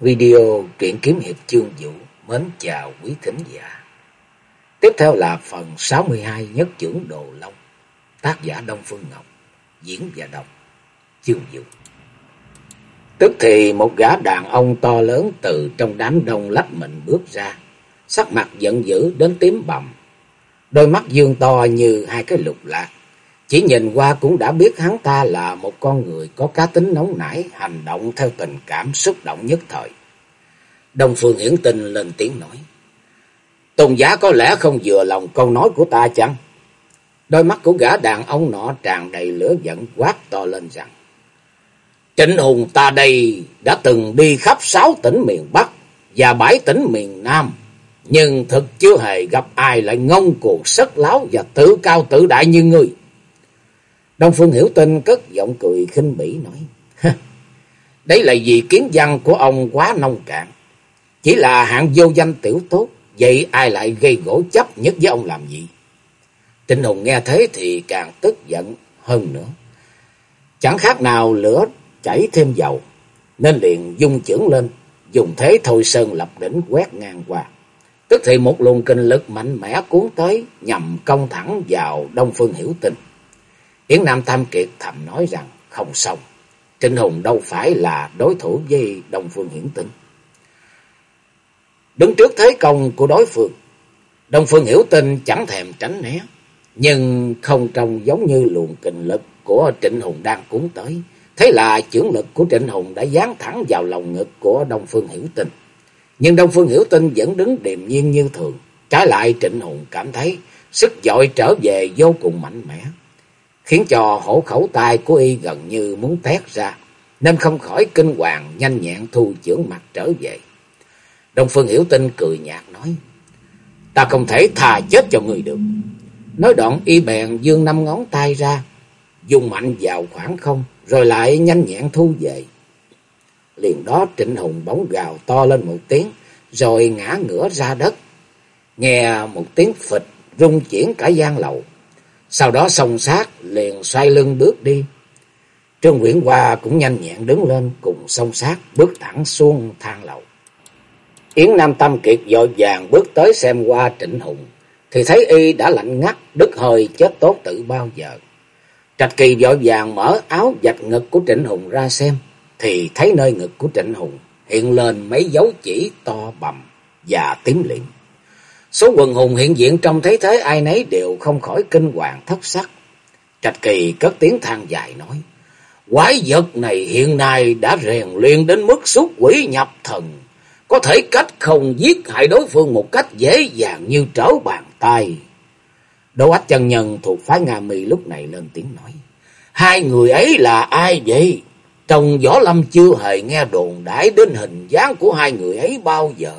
Video truyện kiếm hiệp chương vũ mến chào quý thính giả. Tiếp theo là phần 62 nhất trưởng Đồ Long, tác giả Đông Phương Ngọc, diễn và đọc chương vũ. Tức thì một gã đàn ông to lớn từ trong đám đông lách mình bước ra, sắc mặt giận dữ đến tím bầm, đôi mắt dương to như hai cái lục lạc. Chỉ nhìn qua cũng đã biết hắn ta là một con người có cá tính nóng nảy, hành động theo tình cảm xúc động nhất thời. Đông Phương Hiển Tinh lên tiếng nói. Tôn giá có lẽ không vừa lòng câu nói của ta chăng? Đôi mắt của gã đàn ông nọ tràn đầy lửa giận quát to lên rằng. Trịnh Hùng ta đây đã từng đi khắp sáu tỉnh miền Bắc và bảy tỉnh miền Nam. Nhưng thực chưa hề gặp ai lại ngông cuồng sất láo và tự cao tự đại như ngươi. Đông Phương Hiểu Tinh cất giọng cười khinh bỉ nói. Đấy là vì kiến văn của ông quá nông cạn. Chỉ là hạng vô danh tiểu tốt. Vậy ai lại gây gỗ chấp nhất với ông làm gì? Trịnh Hùng nghe thế thì càng tức giận hơn nữa. Chẳng khác nào lửa chảy thêm dầu. Nên liền dung trưởng lên. Dùng thế thôi sơn lập đỉnh quét ngang qua. Tức thì một luồng kinh lực mạnh mẽ cuốn tới, nhằm công thẳng vào Đông Phương Hiểu Tinh. Yến Nam Tam Kiệt thầm nói rằng không xong. Trịnh Hùng đâu phải là đối thủ với Đông Phương Hiển Tinh. Đứng trước thế công của đối phương, Đông Phương Hiểu Tinh chẳng thèm tránh né, nhưng không trông giống như luồng kình lực của Trịnh Hùng đang cuốn tới. Thế là chưởng lực của Trịnh Hùng đã dán thẳng vào lòng ngực của Đông Phương Hiểu Tinh. Nhưng Đông Phương Hiểu Tinh vẫn đứng điềm nhiên như thường. Trái lại Trịnh Hùng cảm thấy sức dội trở về vô cùng mạnh mẽ khiến cho hổ khẩu tay của y gần như muốn tét ra, nên không khỏi kinh hoàng nhanh nhẹn thu chưởng mặt trở về. Đông Phương Hiểu Tinh cười nhạt nói, ta không thể thà chết cho người được. Nói đoạn y bèn dương năm ngón tay ra, dùng mạnh vào khoảng không, rồi lại nhanh nhẹn thu về. Liền đó Trịnh Hùng bóng gào to lên một tiếng, rồi ngã ngửa ra đất. Nghe một tiếng phịch rung chuyển cả gian lầu. Sau đó song sát liền xoay lưng bước đi. Trương Nguyễn Hoa cũng nhanh nhẹn đứng lên cùng song sát bước thẳng xuống thang lầu. Yến Nam Tâm Kiệt dội vàng bước tới xem qua Trịnh Hùng. Thì thấy y đã lạnh ngắt, đứt hơi chết tốt tự bao giờ. Trạch Kỳ vội vàng mở áo dạch ngực của Trịnh Hùng ra xem. Thì thấy nơi ngực của Trịnh Hùng hiện lên mấy dấu chỉ to bầm và tím liệm. Số quần hùng hiện diện trong thế thế ai nấy đều không khỏi kinh hoàng thất sắc. Trạch Kỳ cất tiếng than dài nói. Quái vật này hiện nay đã rèn luyện đến mức xuất quỷ nhập thần. Có thể cách không giết hại đối phương một cách dễ dàng như trở bàn tay. Đỗ ách chân nhân thuộc phái Nga mì lúc này lên tiếng nói. Hai người ấy là ai vậy? Trong võ lâm chưa hề nghe đồn đãi đến hình dáng của hai người ấy bao giờ.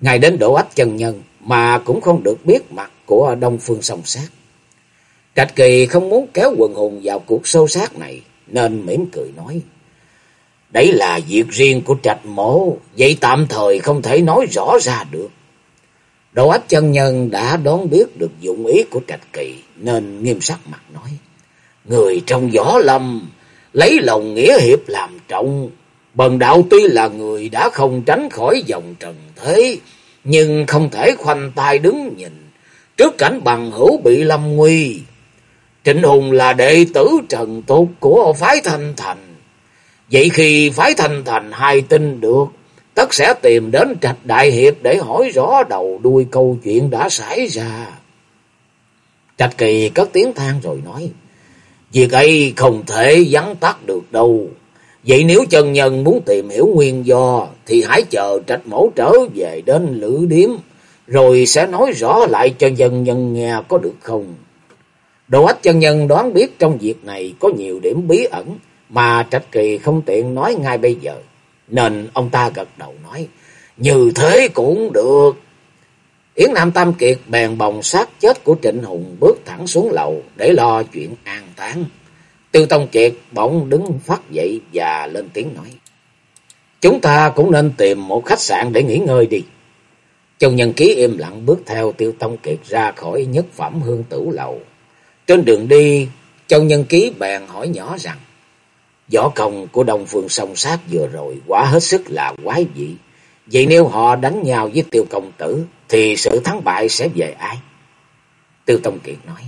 Ngài đến đổ ách chân nhân mà cũng không được biết mặt của Đông Phương song sát. Trạch Kỳ không muốn kéo quần hùng vào cuộc sâu sát này nên mỉm cười nói. Đấy là việc riêng của trạch mổ, vậy tạm thời không thể nói rõ ra được. Đồ ách chân nhân đã đón biết được dụng ý của trạch kỳ nên nghiêm sắc mặt nói. Người trong võ lâm lấy lòng nghĩa hiệp làm trọng, Bần đạo tuy là người đã không tránh khỏi dòng trần thế, nhưng không thể khoanh tay đứng nhìn trước cảnh bằng hữu bị lâm nguy. Trịnh Hùng là đệ tử trần tốt của phái Thanh Thành. Vậy khi phái Thanh Thành hai tin được, tất sẽ tìm đến trạch đại hiệp để hỏi rõ đầu đuôi câu chuyện đã xảy ra. Trạch kỳ cất tiếng than rồi nói, việc ấy không thể vắng tắt được đâu. Vậy nếu chân nhân muốn tìm hiểu nguyên do thì hãy chờ trạch mẫu trở về đến lữ điếm rồi sẽ nói rõ lại cho dân nhân nghe có được không? Đồ ách chân nhân đoán biết trong việc này có nhiều điểm bí ẩn mà trạch kỳ không tiện nói ngay bây giờ. Nên ông ta gật đầu nói, như thế cũng được. Yến Nam Tam Kiệt bèn bồng sát chết của Trịnh Hùng bước thẳng xuống lầu để lo chuyện an táng. Tiêu Tông Kiệt bỗng đứng phát dậy và lên tiếng nói. Chúng ta cũng nên tìm một khách sạn để nghỉ ngơi đi. Châu Nhân Ký im lặng bước theo Tiêu Tông Kiệt ra khỏi nhất phẩm hương tử lầu. Trên đường đi, Châu Nhân Ký bèn hỏi nhỏ rằng. Võ công của Đông Phương song sát vừa rồi quá hết sức là quái dị. Vậy nếu họ đánh nhau với tiêu công tử thì sự thắng bại sẽ về ai? Tiêu Tông Kiệt nói.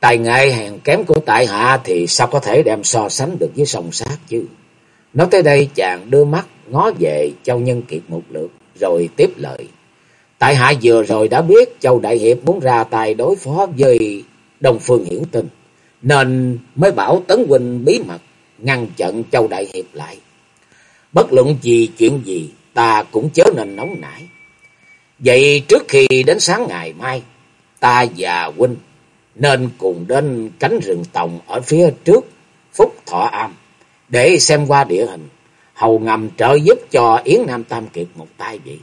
Tài nghệ hèn kém của tại hạ thì sao có thể đem so sánh được với song sát chứ? Nói tới đây, chàng đưa mắt ngó về Châu Nhân Kiệt một lượt, rồi tiếp lời. Tại hạ vừa rồi đã biết Châu Đại Hiệp muốn ra tài đối phó với Đông Phương Hiển Tinh. Nên mới bảo Tấn Huynh bí mật ngăn chặn Châu Đại Hiệp lại. Bất luận gì chuyện gì, ta cũng chớ nên nóng nảy. Vậy trước khi đến sáng ngày mai, ta và huynh nên cùng đến cánh rừng tòng ở phía trước Phúc Thọ Am để xem qua địa hình, hầu ngầm trợ giúp cho Yến Nam Tam Kiệt một tay vậy.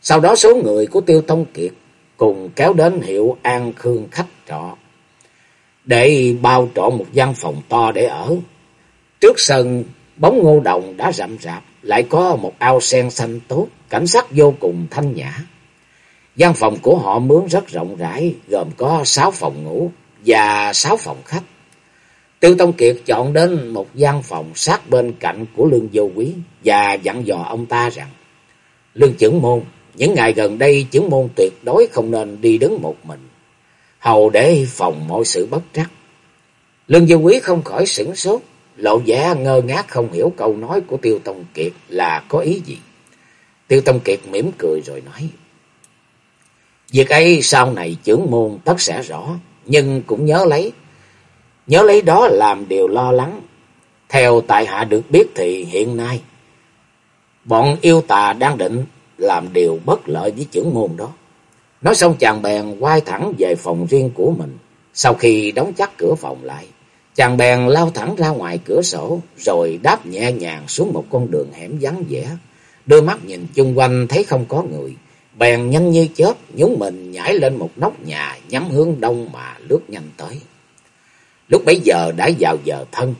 Sau đó số người của Tiêu Tông Kiệt cùng kéo đến hiệu An Khương khách trọ để bao trọn một gian phòng to để ở. Trước sân bóng ngô đồng đã rậm rạp, lại có một ao sen xanh tốt, cảnh sắc vô cùng thanh nhã. Gian phòng của họ mướn rất rộng rãi, gồm có sáu phòng ngủ và sáu phòng khách. Tiêu Tông Kiệt chọn đến một gian phòng sát bên cạnh của Lương Vô Quý và dặn dò ông ta rằng Lương trưởng môn, những ngày gần đây trưởng môn tuyệt đối không nên đi đứng một mình, hầu để phòng mọi sự bất trắc. Lương Vô Quý không khỏi sửng sốt, lộ vẻ ngơ ngác không hiểu câu nói của Tiêu Tông Kiệt là có ý gì. Tiêu Tông Kiệt mỉm cười rồi nói Việc ấy sau này trưởng môn tất sẽ rõ, nhưng cũng nhớ lấy. Nhớ lấy đó làm điều lo lắng. Theo tại hạ được biết thì hiện nay, bọn yêu tà đang định làm điều bất lợi với trưởng môn đó. Nói xong chàng bèn quay thẳng về phòng riêng của mình. Sau khi đóng chắc cửa phòng lại, chàng bèn lao thẳng ra ngoài cửa sổ, rồi đáp nhẹ nhàng xuống một con đường hẻm vắng vẻ. Đôi mắt nhìn chung quanh thấy không có người, bèn nhanh như chớp nhúng mình nhảy lên một nóc nhà nhắm hướng đông mà lướt nhanh tới. Lúc bấy giờ đã vào giờ thân.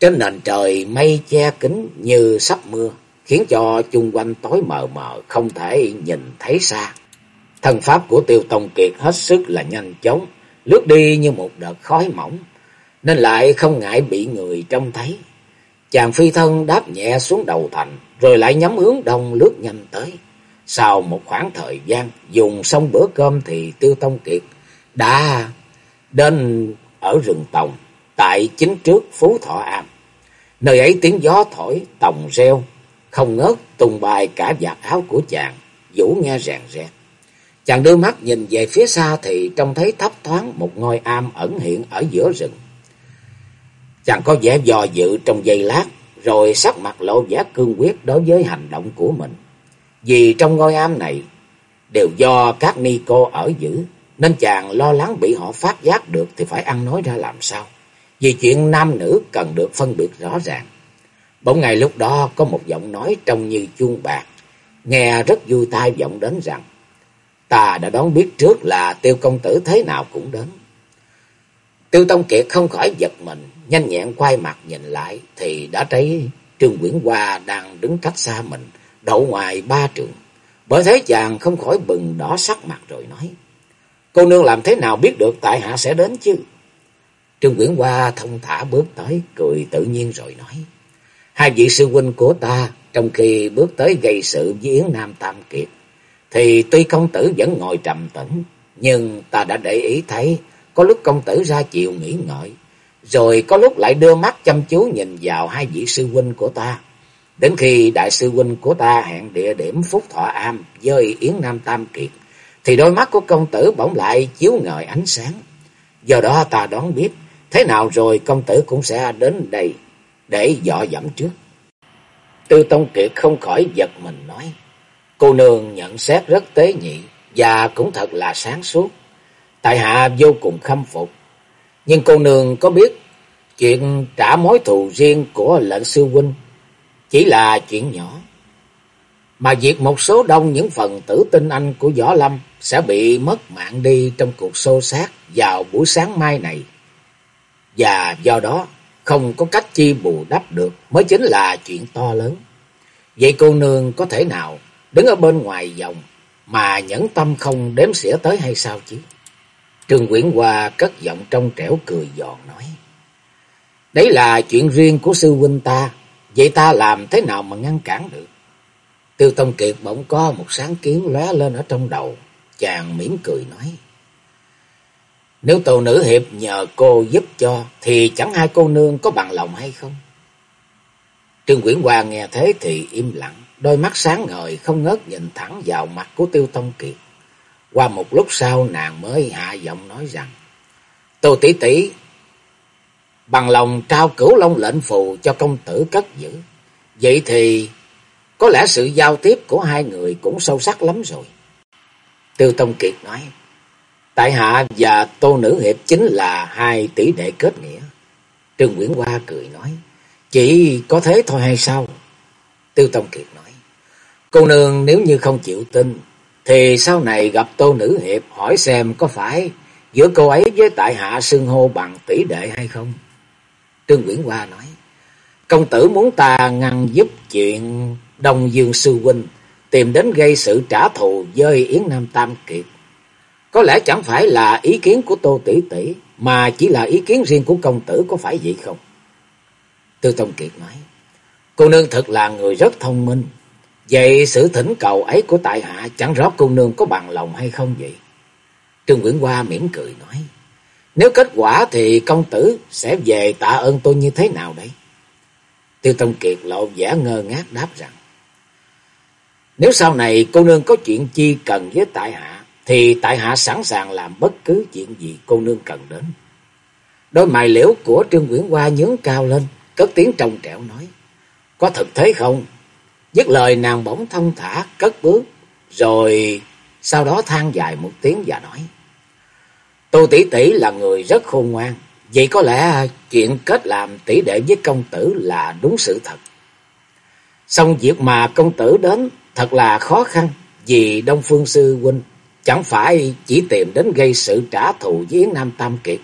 Trên nền trời mây che kín như sắp mưa, khiến cho chung quanh tối mờ mờ không thể nhìn thấy xa. thần pháp của Tiêu Tông Kiệt hết sức là nhanh chóng, lướt đi như một đợt khói mỏng, nên lại không ngại bị người trông thấy. Chàng phi thân đáp nhẹ xuống đầu thành, rồi lại nhắm hướng đông lướt nhanh tới. Sau một khoảng thời gian dùng xong bữa cơm thì Tiêu Tông Kiệt đã đến ở rừng Tòng tại chính trước Phú Thọ Am. Nơi ấy tiếng gió thổi tòng reo, không ngớt tung bài cả vạt áo của chàng, vũ nghe rèn rẹt. Chàng đưa mắt nhìn về phía xa thì trông thấy thấp thoáng một ngôi am ẩn hiện ở giữa rừng. Chàng có vẻ dò dự trong giây lát, rồi sắc mặt lộ vẻ cương quyết đối với hành động của mình. Vì trong ngôi am này đều do các ni cô ở giữ, nên chàng lo lắng bị họ phát giác được thì phải ăn nói ra làm sao. Vì chuyện nam nữ cần được phân biệt rõ ràng. Bỗng ngày lúc đó có một giọng nói trông như chuông bạc, nghe rất vui tai vọng đến rằng, ta đã đoán biết trước là tiêu công tử thế nào cũng đến. Tiêu Tông Kiệt không khỏi giật mình, nhanh nhẹn quay mặt nhìn lại, thì đã thấy Trương Quyển Hoa đang đứng cách xa mình, đậu ngoài ba trường. Bởi thế chàng không khỏi bừng đỏ sắc mặt rồi nói. Cô nương làm thế nào biết được tại hạ sẽ đến chứ? Trương Quyển Hoa thông thả bước tới, cười tự nhiên rồi nói. Hai vị sư huynh của ta, trong khi bước tới gây sự với Yến Nam Tam Kiệt, thì tuy công tử vẫn ngồi trầm tĩnh, nhưng ta đã để ý thấy, có lúc công tử ra chiều nghỉ ngợi, rồi có lúc lại đưa mắt chăm chú nhìn vào hai vị sư huynh của ta. Đến khi đại sư huynh của ta hẹn địa điểm Phúc Thọ Am với Yến Nam Tam Kiệt, thì đôi mắt của công tử bỗng lại chiếu ngời ánh sáng. Do đó ta đoán biết, thế nào rồi công tử cũng sẽ đến đây để dọ dẫm trước. Tư Tông Kiệt không khỏi giật mình nói, cô nương nhận xét rất tế nhị và cũng thật là sáng suốt. Tại hạ vô cùng khâm phục, nhưng cô nương có biết chuyện trả mối thù riêng của lệnh sư huynh chỉ là chuyện nhỏ. Mà việc một số đông những phần tử tinh anh của Võ Lâm sẽ bị mất mạng đi trong cuộc xô xát vào buổi sáng mai này. Và do đó không có cách chi bù đắp được mới chính là chuyện to lớn. Vậy cô nương có thể nào đứng ở bên ngoài dòng mà nhẫn tâm không đếm xỉa tới hay sao chứ? Trương Quyển Hoa cất giọng trong trẻo cười giòn nói. Đấy là chuyện riêng của sư huynh ta, vậy ta làm thế nào mà ngăn cản được? Tiêu Tông Kiệt bỗng có một sáng kiến lóe lên ở trong đầu, chàng mỉm cười nói. Nếu tàu nữ hiệp nhờ cô giúp cho, thì chẳng hai cô nương có bằng lòng hay không? Trương Quyển Hoa nghe thế thì im lặng, đôi mắt sáng ngời không ngớt nhìn thẳng vào mặt của Tiêu Tông Kiệt. Qua một lúc sau nàng mới hạ giọng nói rằng, Tô tỷ tỷ bằng lòng trao cửu long lệnh phù cho công tử cất giữ. Vậy thì có lẽ sự giao tiếp của hai người cũng sâu sắc lắm rồi. Tiêu Tông Kiệt nói, Tại hạ và Tô Nữ Hiệp chính là hai tỷ đệ kết nghĩa. Trương Nguyễn Hoa cười nói, Chỉ có thế thôi hay sao? Tiêu Tông Kiệt nói, Cô nương nếu như không chịu tin, thì sau này gặp Tô Nữ Hiệp hỏi xem có phải giữa cô ấy với tại hạ xưng hô bằng tỷ đệ hay không? Trương Quyển Hoa nói, Công tử muốn ta ngăn giúp chuyện Đông Dương Sư Huynh tìm đến gây sự trả thù với Yến Nam Tam Kiệt. Có lẽ chẳng phải là ý kiến của Tô Tỷ Tỷ, mà chỉ là ý kiến riêng của công tử có phải vậy không? Tư Tông Kiệt nói, cô nương thật là người rất thông minh. Vậy sự thỉnh cầu ấy của tại hạ chẳng rõ cô nương có bằng lòng hay không vậy? Trương Nguyễn Hoa mỉm cười nói, nếu kết quả thì công tử sẽ về tạ ơn tôi như thế nào đấy? Tiêu Tông Kiệt lộ vẻ ngơ ngác đáp rằng, nếu sau này cô nương có chuyện chi cần với tại hạ, thì tại hạ sẵn sàng làm bất cứ chuyện gì cô nương cần đến. Đôi mày liễu của Trương Nguyễn Hoa nhướng cao lên, cất tiếng trong trẻo nói, có thực thế không? Dứt lời nàng bỗng thông thả, cất bước, rồi sau đó than dài một tiếng và nói, Tô tỷ tỷ là người rất khôn ngoan, vậy có lẽ chuyện kết làm tỷ đệ với công tử là đúng sự thật. Xong việc mà công tử đến thật là khó khăn, vì Đông Phương Sư Huynh chẳng phải chỉ tìm đến gây sự trả thù với Yến Nam Tam Kiệt,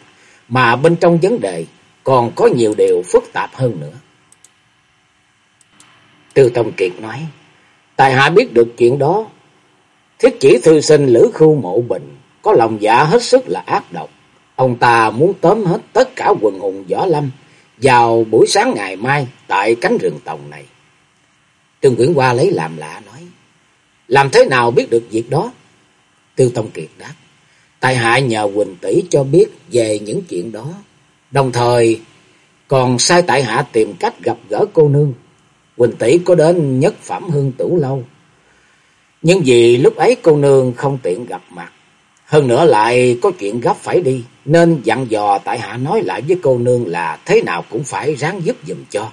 mà bên trong vấn đề còn có nhiều điều phức tạp hơn nữa. Tư Tông Kiệt nói, Tài hạ biết được chuyện đó, thiết chỉ thư sinh Lữ Khu Mộ Bình có lòng dạ hết sức là ác độc. Ông ta muốn tóm hết tất cả quần hùng võ lâm vào buổi sáng ngày mai tại cánh rừng tòng này. Trương Quyển Hoa lấy làm lạ nói, làm thế nào biết được việc đó? Tiêu Tông Kiệt đáp, tại hạ nhờ Quỳnh Tỷ cho biết về những chuyện đó, đồng thời còn sai tại hạ tìm cách gặp gỡ cô nương. Quỳnh Tỷ có đến nhất phẩm hương tủ lâu, nhưng vì lúc ấy cô nương không tiện gặp mặt, hơn nữa lại có chuyện gấp phải đi, nên dặn dò tại hạ nói lại với cô nương là thế nào cũng phải ráng giúp dùm cho.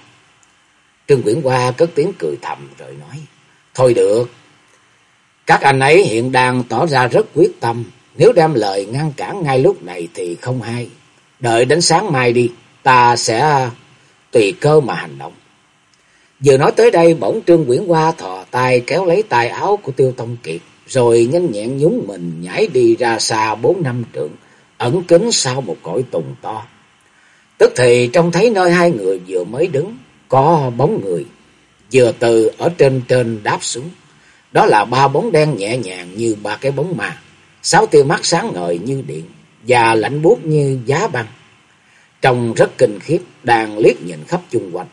Trương Quyển Hoa cất tiếng cười thầm rồi nói, thôi được, các anh ấy hiện đang tỏ ra rất quyết tâm, nếu đem lời ngăn cản ngay lúc này thì không hay. Đợi đến sáng mai đi, ta sẽ tùy cơ mà hành động. Vừa nói tới đây bỗng Trương Quyển Hoa thò tay kéo lấy tay áo của Tiêu Tông Kiệt, rồi nhanh nhẹn nhúng mình nhảy đi ra xa bốn năm trượng, ẩn kín sau một cõi tùng to. Tức thì trông thấy nơi hai người vừa mới đứng, có bóng người, vừa từ ở trên trên đáp xuống. Đó là ba bóng đen nhẹ nhàng như ba cái bóng mà, sáu tia mắt sáng ngời như điện và lạnh buốt như giá băng. Trông rất kinh khiếp, đang liếc nhìn khắp chung quanh.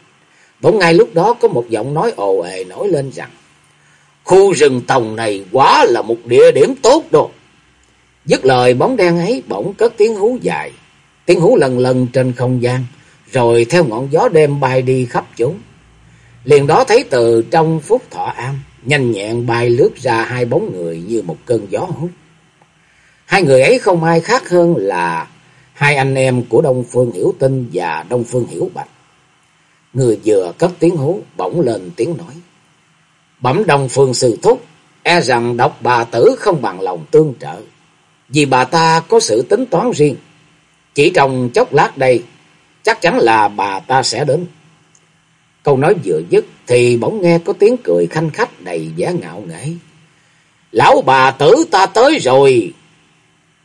Bỗng ngay lúc đó có một giọng nói ồ ề nổi lên rằng, Khu rừng tòng này quá là một địa điểm tốt đồ. Dứt lời bóng đen ấy bỗng cất tiếng hú dài, tiếng hú lần lần trên không gian, rồi theo ngọn gió đêm bay đi khắp chúng. Liền đó thấy từ trong phút thọ am, nhanh nhẹn bay lướt ra hai bóng người như một cơn gió hút. Hai người ấy không ai khác hơn là hai anh em của Đông Phương Hiểu Tinh và Đông Phương Hiểu Bạch. Người vừa cất tiếng hú, bỗng lên tiếng nói. Bẩm đồng Phương Sư Thúc, e rằng độc bà tử không bằng lòng tương trợ. Vì bà ta có sự tính toán riêng. Chỉ trong chốc lát đây, chắc chắn là bà ta sẽ đến. Câu nói vừa dứt thì bỗng nghe có tiếng cười khanh khách đầy vẻ ngạo nghễ. Lão bà tử ta tới rồi.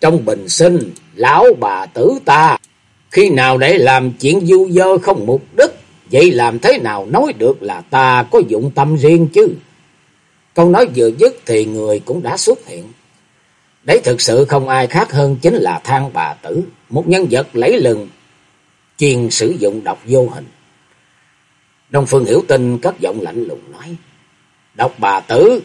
Trong bình sinh, lão bà tử ta, khi nào để làm chuyện du dơ không mục đích, vậy làm thế nào nói được là ta có dụng tâm riêng chứ? Câu nói vừa dứt thì người cũng đã xuất hiện. Đấy thực sự không ai khác hơn chính là thang bà tử, một nhân vật lấy lừng chuyên sử dụng độc vô hình. Đông Phương Hiểu Tinh cất giọng lạnh lùng nói, Độc bà tử,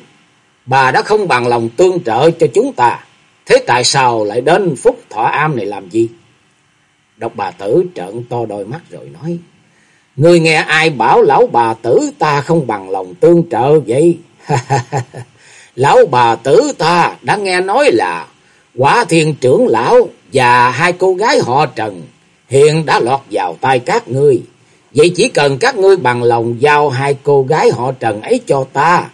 bà đã không bằng lòng tương trợ cho chúng ta, thế tại sao lại đến phúc thọ am này làm gì? Độc bà tử trợn to đôi mắt rồi nói, Người nghe ai bảo lão bà tử ta không bằng lòng tương trợ vậy? lão bà tử ta đã nghe nói là quả thiên trưởng lão và hai cô gái họ Trần hiện đã lọt vào tay các ngươi. Vậy chỉ cần các ngươi bằng lòng giao hai cô gái họ Trần ấy cho ta.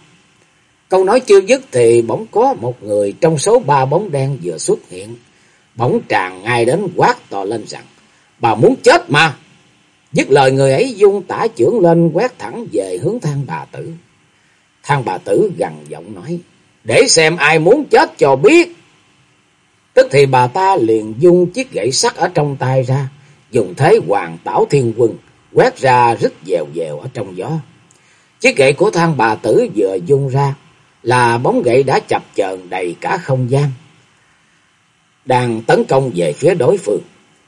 Câu nói chưa dứt thì bỗng có một người trong số ba bóng đen vừa xuất hiện. Bỗng tràn ngay đến quát to lên rằng, bà muốn chết mà. Dứt lời người ấy dung tả trưởng lên quét thẳng về hướng thang bà tử. Thang bà tử gằn giọng nói, để xem ai muốn chết cho biết. Tức thì bà ta liền dung chiếc gậy sắt ở trong tay ra, dùng thế hoàng tảo thiên quân, quét ra rất dèo dèo ở trong gió. Chiếc gậy của thang bà tử vừa dung ra, là bóng gậy đã chập chờn đầy cả không gian. Đang tấn công về phía đối phương.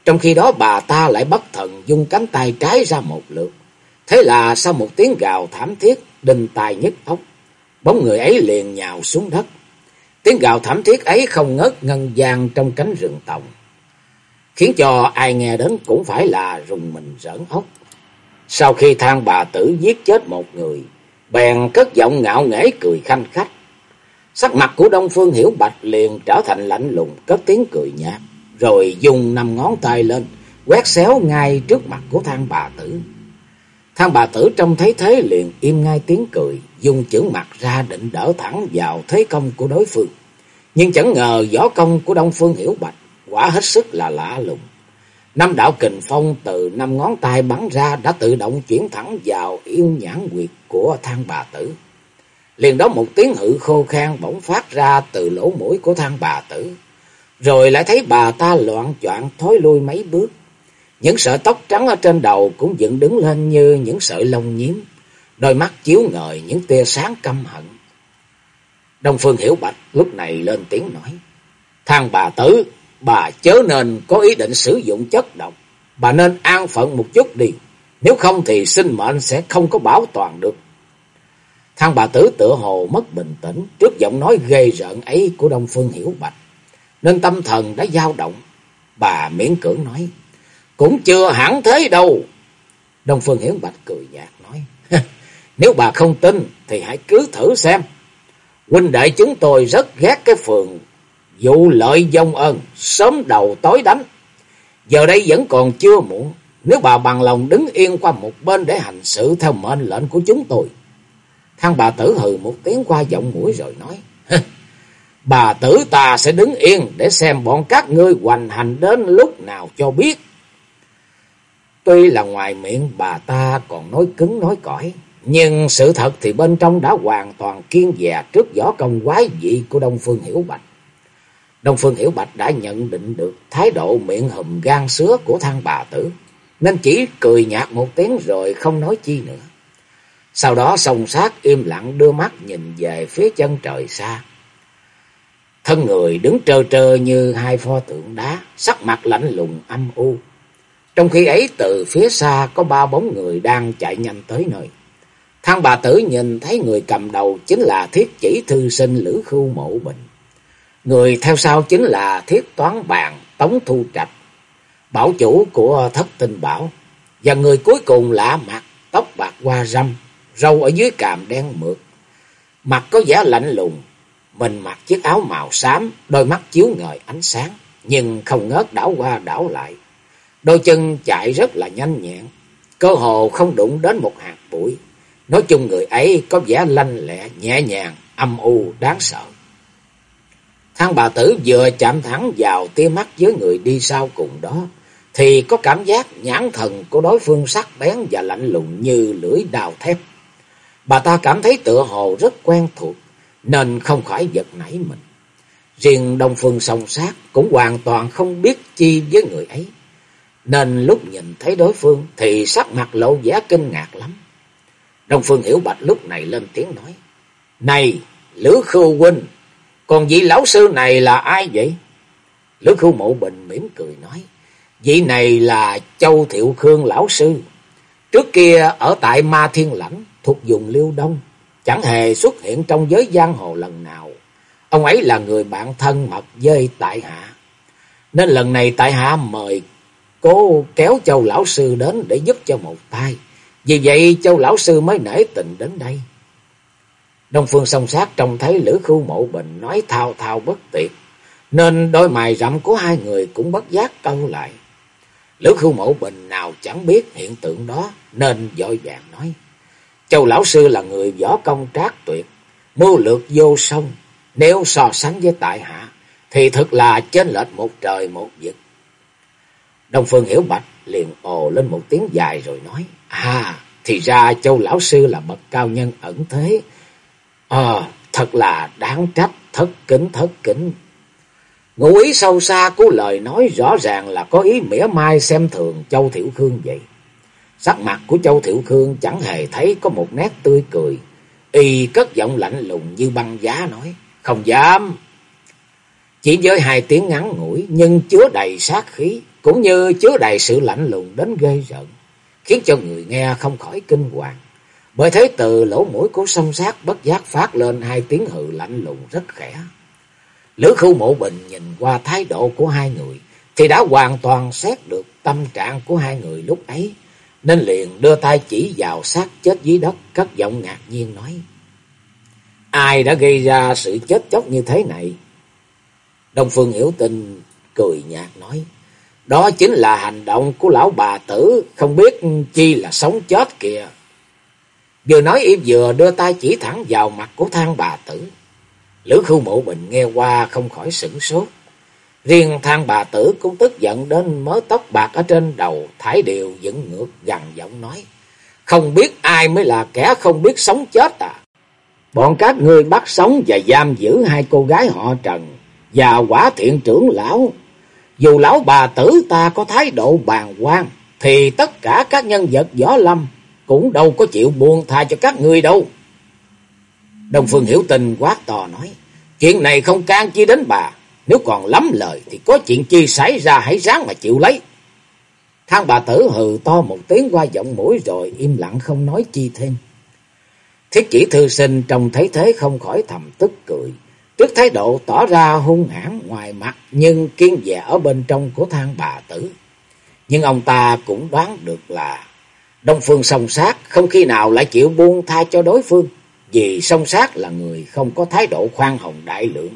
Trong khi đó bà ta lại bất thần dung cánh tay trái ra một lượt. Thế là sau một tiếng gào thảm thiết, đinh tai nhức óc, bóng người ấy liền nhào xuống đất. Tiếng gào thảm thiết ấy không ngớt ngân gian trong cánh rừng tòng. Khiến cho ai nghe đến cũng phải là rùng mình rỡn ốc. Sau khi thang bà tử giết chết một người, bèn cất giọng ngạo nghễ cười khanh khách. Sắc mặt của Đông Phương Hiểu Bạch liền trở thành lạnh lùng, cất tiếng cười nhạt, rồi dùng năm ngón tay lên, quét xéo ngay trước mặt của thang bà tử. Thang bà tử trông thấy thế liền im ngay tiếng cười, dùng chưởng mặt ra định đỡ thẳng vào thế công của đối phương. Nhưng chẳng ngờ võ công của Đông Phương Hiểu Bạch quả hết sức là lạ lùng. Năm đạo kình phong từ năm ngón tay bắn ra đã tự động chuyển thẳng vào yêu nhãn quyệt của thang bà tử. Liền đó một tiếng hự khô khan bỗng phát ra từ lỗ mũi của thang bà tử. Rồi lại thấy bà ta loạn choạng thối lui mấy bước. Những sợi tóc trắng ở trên đầu cũng dựng đứng lên như những sợi lông nhím. Đôi mắt chiếu ngời những tia sáng căm hận. Đông Phương Hiểu Bạch lúc này lên tiếng nói. Thang bà tử, bà chớ nên có ý định sử dụng chất độc. Bà nên an phận một chút đi. Nếu không thì sinh mệnh sẽ không có bảo toàn được. Thang bà tử tựa hồ mất bình tĩnh trước giọng nói ghê rợn ấy của Đông Phương Hiểu Bạch. Nên tâm thần đã dao động. Bà miễn cưỡng nói. Cũng chưa hẳn thế đâu. Đông Phương Hiển Bạch cười nhạt nói. Nếu bà không tin thì hãy cứ thử xem. Huynh đệ chúng tôi rất ghét cái phường dụ lợi dông ơn, sớm đầu tối đánh. Giờ đây vẫn còn chưa muộn, nếu bà bằng lòng đứng yên qua một bên để hành sự theo mệnh lệnh của chúng tôi. Thằng bà tử hừ một tiếng qua giọng mũi rồi nói, Bà tử ta sẽ đứng yên để xem bọn các ngươi hoành hành đến lúc nào cho biết. Tuy là ngoài miệng bà ta còn nói cứng nói cỏi, nhưng sự thật thì bên trong đã hoàn toàn kiên dè trước võ công quái dị của Đông Phương Hiểu Bạch. Đông Phương Hiểu Bạch đã nhận định được thái độ miệng hùm gan sứa của thang bà tử, nên chỉ cười nhạt một tiếng rồi không nói chi nữa. Sau đó song sát im lặng đưa mắt nhìn về phía chân trời xa. Thân người đứng trơ trơ như hai pho tượng đá, sắc mặt lạnh lùng âm u. Trong khi ấy từ phía xa có ba bóng người đang chạy nhanh tới nơi. Thang bà tử nhìn thấy người cầm đầu chính là thiết chỉ thư sinh Lữ Khưu Mộ Bình. Người theo sau chính là thiết toán bàn Tống Thu Trạch, bảo chủ của thất tinh bảo. Và người cuối cùng là mặt tóc bạc qua râm, râu ở dưới càm đen mượt. Mặt có vẻ lạnh lùng, mình mặc chiếc áo màu xám, đôi mắt chiếu ngời ánh sáng, nhưng không ngớt đảo qua đảo lại. Đôi chân chạy rất là nhanh nhẹn, cơ hồ không đụng đến một hạt bụi. Nói chung người ấy có vẻ lanh lẹ, nhẹ nhàng, âm u, đáng sợ. Thang bà tử vừa chạm thẳng vào tia mắt với người đi sau cùng đó, thì có cảm giác nhãn thần của đối phương sắc bén và lạnh lùng như lưỡi đào thép. Bà ta cảm thấy tựa hồ rất quen thuộc, nên không khỏi giật nảy mình. Riêng Đông Phương song sát cũng hoàn toàn không biết chi với người ấy. Nên lúc nhìn thấy đối phương thì sắc mặt lộ vẻ kinh ngạc lắm. Đông Phương Hiểu Bạch lúc này lên tiếng nói. Này, Lữ Khưu Huynh, còn vị lão sư này là ai vậy? Lữ Khưu Mộ Bình mỉm cười nói. Vị này là Châu Thiệu Khương Lão Sư. Trước kia ở tại Ma Thiên Lãnh thuộc vùng Liêu Đông. Chẳng hề xuất hiện trong giới giang hồ lần nào. Ông ấy là người bạn thân mật với tại hạ. Nên lần này tại hạ mời cô kéo Châu Lão Sư đến để giúp cho một tay. Vì vậy Châu Lão Sư mới nể tình đến đây. Đông Phương song sát trông thấy Lữ Khu Mộ Bình nói thao thao bất tiệt. Nên đôi mày rậm của hai người cũng bất giác cau lại. Lữ Khu Mộ Bình nào chẳng biết hiện tượng đó, nên dội vàng nói. Châu Lão Sư là người võ công trác tuyệt, mưu lược vô song. Nếu so sánh với tại hạ thì thật là chênh lệch một trời một vực. Đông Phương Hiểu Bạch liền ồ lên một tiếng dài rồi nói. À, thì ra Châu Lão Sư là bậc cao nhân ẩn thế. Ờ, thật là đáng trách, thất kính, thất kính. Ngụ ý sâu xa của lời nói rõ ràng là có ý mỉa mai xem thường Châu Thiểu Khương vậy. Sắc mặt của Châu Thiệu Khương chẳng hề thấy có một nét tươi cười. Y cất giọng lạnh lùng như băng giá nói. Không dám. Chỉ với hai tiếng ngắn ngủi, nhưng chứa đầy sát khí. Cũng như chứa đầy sự lạnh lùng đến ghê rợn. Khiến cho người nghe không khỏi kinh hoàng. Bởi thế từ lỗ mũi của sông sát bất giác phát lên hai tiếng hừ lạnh lùng rất khẽ. Lữ khu mộ bình nhìn qua thái độ của hai người, thì đã hoàn toàn xét được tâm trạng của hai người lúc ấy. Nên liền đưa tay chỉ vào xác chết dưới đất cất giọng ngạc nhiên nói. Ai đã gây ra sự chết chóc như thế này? Đông Phương Hiểu Tinh cười nhạt nói. Đó chính là hành động của lão bà tử, không biết chi là sống chết kìa. Vừa nói y vừa đưa tay chỉ thẳng vào mặt của thang bà tử. Lữ khu mộ bình nghe qua không khỏi sửng sốt. Riêng thang bà tử cũng tức giận đến mớ tóc bạc ở trên đầu, thải đều dựng ngược gằn giọng nói. Không biết ai mới là kẻ không biết sống chết à. Bọn các ngươi bắt sống và giam giữ hai cô gái họ Trần và quả thiện trưởng lão. Dù lão bà tử ta có thái độ bàng quan, thì tất cả các nhân vật võ lâm cũng đâu có chịu buông tha cho các ngươi đâu. Đồng Phương Hiểu Tình quát to nói, chuyện này không can chi đến bà, nếu còn lắm lời thì có chuyện chi xảy ra hãy ráng mà chịu lấy. Thang bà tử hừ to một tiếng qua giọng mũi rồi im lặng không nói chi thêm. Thiết chỉ thư sinh trông thấy thế không khỏi thầm tức cười. Trước thái độ tỏ ra hung hãn ngoài mặt nhưng kiên dè ở bên trong của thang bà tử. Nhưng ông ta cũng đoán được là Đông Phương song sát không khi nào lại chịu buông tha cho đối phương. Vì song sát là người không có thái độ khoan hồng đại lượng.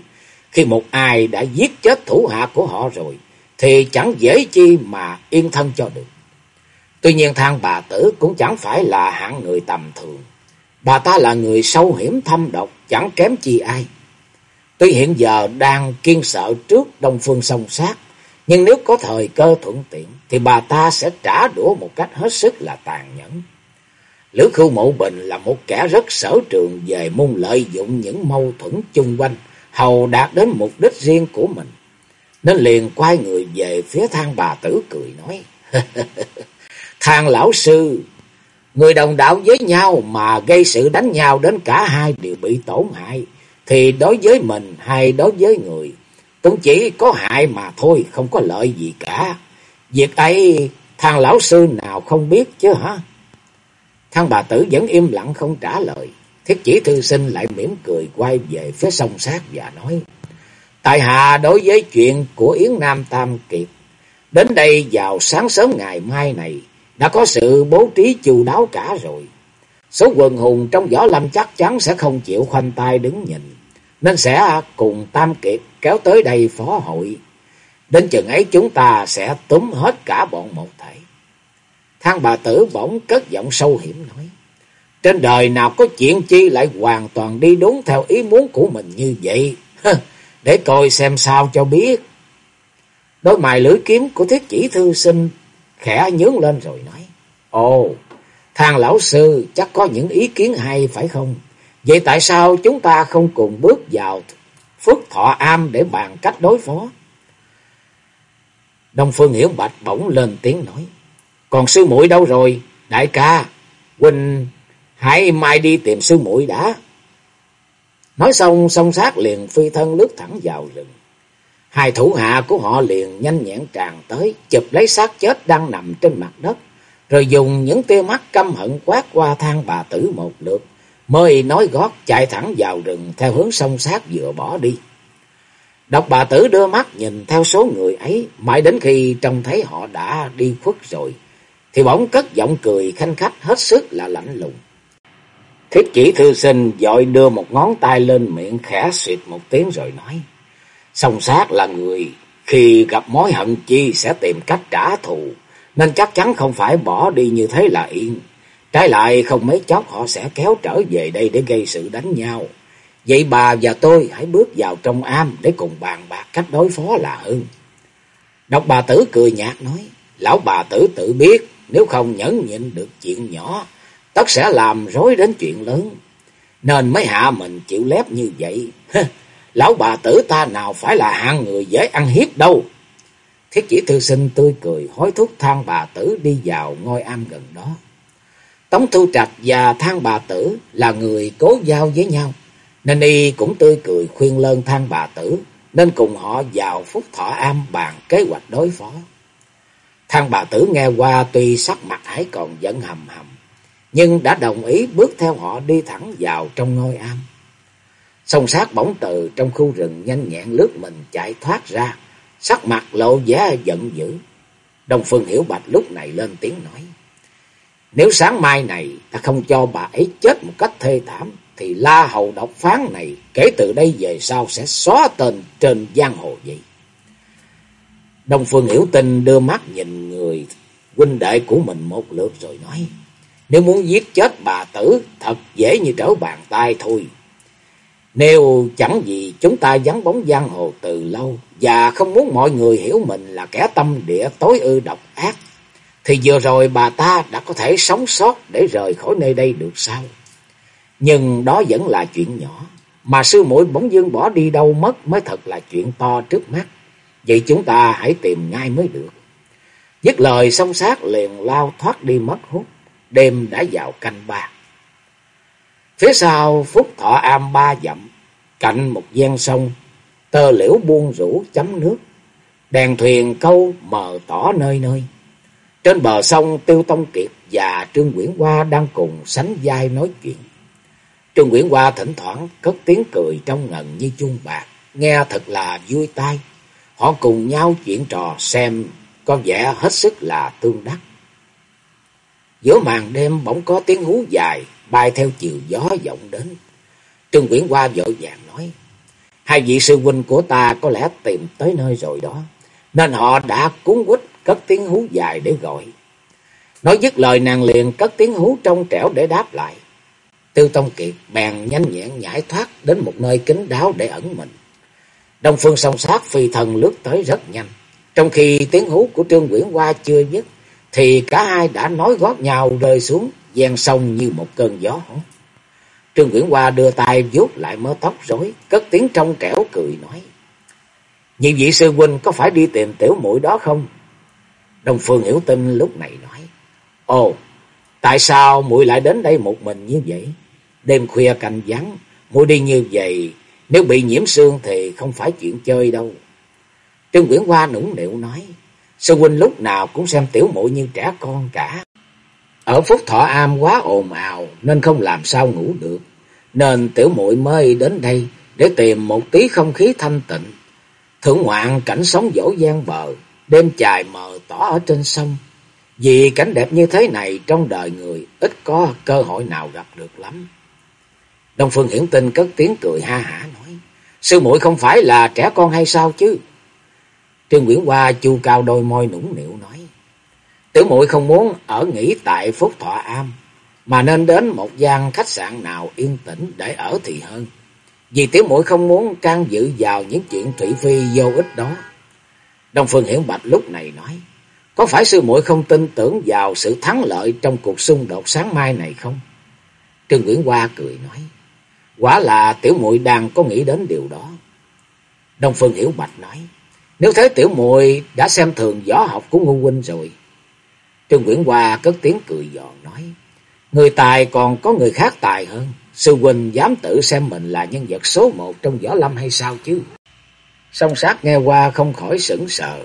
Khi một ai đã giết chết thủ hạ của họ rồi, thì chẳng dễ chi mà yên thân cho được. Tuy nhiên thang bà tử cũng chẳng phải là hạng người tầm thường. Bà ta là người sâu hiểm thâm độc, chẳng kém chi ai. Tuy hiện giờ đang kiên sợ trước Đông Phương song sát, nhưng nếu có thời cơ thuận tiện, thì bà ta sẽ trả đũa một cách hết sức là tàn nhẫn. Lữ Khưu Mộ Bình là một kẻ rất sở trường về môn lợi dụng những mâu thuẫn chung quanh, hầu đạt đến mục đích riêng của mình. Nên liền quay người về phía thang bà tử cười nói. thang lão sư, người đồng đạo với nhau mà gây sự đánh nhau đến cả hai đều bị tổn hại. Thì đối với mình hay đối với người, cũng chỉ có hại mà thôi, không có lợi gì cả. Việc ấy thằng lão sư nào không biết chứ hả? Thằng bà tử vẫn im lặng không trả lời. Thiết chỉ thư sinh lại mỉm cười quay về phía sông sát và nói. Tại hạ đối với chuyện của Yến Nam Tam Kiệt. Đến đây vào sáng sớm ngày mai này đã có sự bố trí chu đáo cả rồi. Số quần hùng trong võ lâm chắc chắn sẽ không chịu khoanh tay đứng nhìn. Nên sẽ cùng Tam Kiệt kéo tới đây phó hội. Đến chừng ấy chúng ta sẽ túm hết cả bọn một thể. Thang bà tử bỗng cất giọng sâu hiểm nói. Trên đời nào có chuyện chi lại hoàn toàn đi đúng theo ý muốn của mình như vậy. Để coi xem sao cho biết. Đôi mày lưỡi kiếm của thiết chỉ thư sinh khẽ nhướng lên rồi nói. Ồ, thang lão sư chắc có những ý kiến hay phải không? Vậy tại sao chúng ta không cùng bước vào Phước Thọ Am để bàn cách đối phó? Đông Phương Hiểu Bạch bỗng lên tiếng nói. Còn sư muội đâu rồi? Đại ca, huynh hãy mai đi tìm sư muội đã. Nói xong, song sát liền phi thân lướt thẳng vào rừng. Hai thủ hạ của họ liền nhanh nhẹn tràn tới, chụp lấy xác chết đang nằm trên mặt đất, rồi dùng những tia mắt căm hận quát qua thang bà tử một lượt, mới nói gót chạy thẳng vào rừng theo hướng sông sát vừa bỏ đi. Độc bà tử đưa mắt nhìn theo số người ấy, mãi đến khi trông thấy họ đã đi khuất rồi, thì bỗng cất giọng cười khanh khách hết sức là lạnh lùng. Thiết chỉ thư sinh dội đưa một ngón tay lên miệng khẽ xịt một tiếng rồi nói. Song sát là người, khi gặp mối hận chi sẽ tìm cách trả thù, nên chắc chắn không phải bỏ đi như thế là yên. Trái lại không mấy chốc họ sẽ kéo trở về đây để gây sự đánh nhau. Vậy bà và tôi hãy bước vào trong am để cùng bàn bạc cách đối phó là hơn. Độc bà tử cười nhạt nói, lão bà tử tự biết nếu không nhẫn nhịn được chuyện nhỏ, tất sẽ làm rối đến chuyện lớn. Nên mới hạ mình chịu lép như vậy. Lão bà tử ta nào phải là hạng người dễ ăn hiếp đâu. Thiết chỉ thư sinh tươi cười hối thúc thang bà tử đi vào ngôi am gần đó. Tống Thu Trạch và thang bà tử là người cố giao với nhau. Nên y cũng tươi cười khuyên lơn thang bà tử. Nên cùng họ vào phúc thọ am bàn kế hoạch đối phó. Thang bà tử nghe qua tuy sắc mặt hãy còn vẫn hầm hầm. Nhưng đã đồng ý bước theo họ đi thẳng vào trong ngôi am. Song sát bỗng từ trong khu rừng nhanh nhẹn lướt mình chạy thoát ra. Sắc mặt lộ vẻ giận dữ. Đông Phương Hiểu Bạch lúc này lên tiếng nói. Nếu sáng mai này ta không cho bà ấy chết một cách thê thảm, thì la hầu độc phán này kể từ đây về sau sẽ xóa tên trên giang hồ vậy. Đông Phương Hiểu Tinh đưa mắt nhìn người huynh đệ của mình một lượt rồi nói. Nếu muốn giết chết bà tử, thật dễ như trở bàn tay thôi. Nếu chẳng gì chúng ta vắng bóng giang hồ từ lâu và không muốn mọi người hiểu mình là kẻ tâm địa tối ư độc ác, thì vừa rồi bà ta đã có thể sống sót để rời khỏi nơi đây được sao? Nhưng đó vẫn là chuyện nhỏ, mà sư muội bỗng dưng bỏ đi đâu mất mới thật là chuyện to trước mắt. Vậy chúng ta hãy tìm ngay mới được. Dứt lời song sát liền lao thoát đi mất hút, đêm đã vào canh ba. Phía sau phúc thọ am ba dặm, cạnh một gian sông, tơ liễu buông rủ chấm nước, đèn thuyền câu mờ tỏ nơi nơi. Trên bờ sông Tiêu Tông Kiệt và Trương Quyển Hoa đang cùng sánh vai nói chuyện. Trương Quyển Hoa thỉnh thoảng cất tiếng cười trong ngần như chuông bạc, nghe thật là vui tai. Họ cùng nhau chuyện trò xem có vẻ hết sức là tương đắc. Giữa màn đêm bỗng có tiếng hú dài, bay theo chiều gió vọng đến. Trương Quyển Hoa vội vàng nói, hai vị sư huynh của ta có lẽ tìm tới nơi rồi đó, nên họ đã cuốn quýt cất tiếng hú dài để gọi. Nói dứt lời nàng liền cất tiếng hú trong trẻo để đáp lại. Tiêu Tông Kiệt bèn nhanh nhẹn nhảy thoát đến một nơi kín đáo để ẩn mình. Đông Phương song sát phi thần lướt tới rất nhanh. Trong khi tiếng hú của Trương Quyển Hoa chưa dứt, thì cả hai đã nói gót nhau rơi xuống gian sông như một cơn gió. Trương Quyển Hoa đưa tay vuốt lại mớ tóc rối, cất tiếng trong trẻo cười nói. Nhị vị sư huynh có phải đi tìm tiểu mũi đó không? Đông Phương Hiểu Tinh lúc này nói. Ồ, tại sao muội lại đến đây một mình như vậy? Đêm khuya canh vắng, muội đi như vậy, nếu bị nhiễm xương thì không phải chuyện chơi đâu. Trương Quyển Hoa nũng nịu nói. Sư huynh lúc nào cũng xem tiểu muội như trẻ con cả. Ở Phúc Thọ Am quá ồn ào nên không làm sao ngủ được. Nên tiểu muội mới đến đây để tìm một tí không khí thanh tịnh. Thưởng ngoạn cảnh sống dỗ gian bờ, đêm chài mờ tỏ ở trên sông. Vì cảnh đẹp như thế này trong đời người ít có cơ hội nào gặp được lắm. Đông Phương Hiển Tinh cất tiếng cười ha hả nói. Sư muội không phải là trẻ con hay sao chứ? Trương Nguyễn Hoa chu cao đôi môi nũng nịu nói. Tiểu muội không muốn ở nghỉ tại Phúc Thọ Am, mà nên đến một gian khách sạn nào yên tĩnh để ở thì hơn. Vì tiểu muội không muốn can dự vào những chuyện thủy phi vô ích đó. Đông Phương Hiển Bạch lúc này nói, có phải sư muội không tin tưởng vào sự thắng lợi trong cuộc xung đột sáng mai này không? Trương Nguyễn Hoa cười nói, quả là tiểu muội đang có nghĩ đến điều đó. Đông Phương Hiểu Bạch nói, nếu thế tiểu muội đã xem thường võ học của Ngô huynh rồi. Trương Nguyễn Hoa cất tiếng cười giòn nói, người tài còn có người khác tài hơn. Sư huynh dám tự xem mình là nhân vật số một trong võ lâm hay sao chứ? Song sát nghe qua không khỏi sững sờ.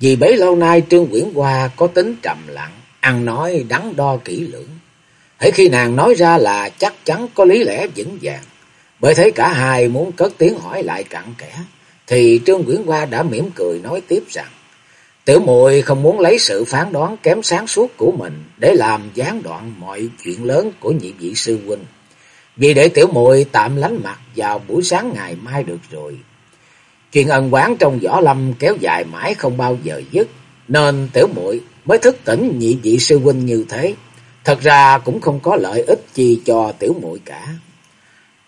Vì bấy lâu nay Trương Quyển Hoa có tính trầm lặng, ăn nói đắn đo kỹ lưỡng. Hễ khi nàng nói ra là chắc chắn có lý lẽ vững vàng. Bởi thế cả hai muốn cất tiếng hỏi lại cặn kẽ, thì Trương Quyển Hoa đã mỉm cười nói tiếp rằng, Tiểu muội không muốn lấy sự phán đoán kém sáng suốt của mình để làm gián đoạn mọi chuyện lớn của nhị vị sư huynh. Vì để tiểu muội tạm lánh mặt vào buổi sáng ngày mai được rồi. Chuyện ân quán trong võ lâm kéo dài mãi không bao giờ dứt, nên tiểu muội mới thức tỉnh nhị vị sư huynh như thế. Thật ra cũng không có lợi ích gì cho tiểu muội cả.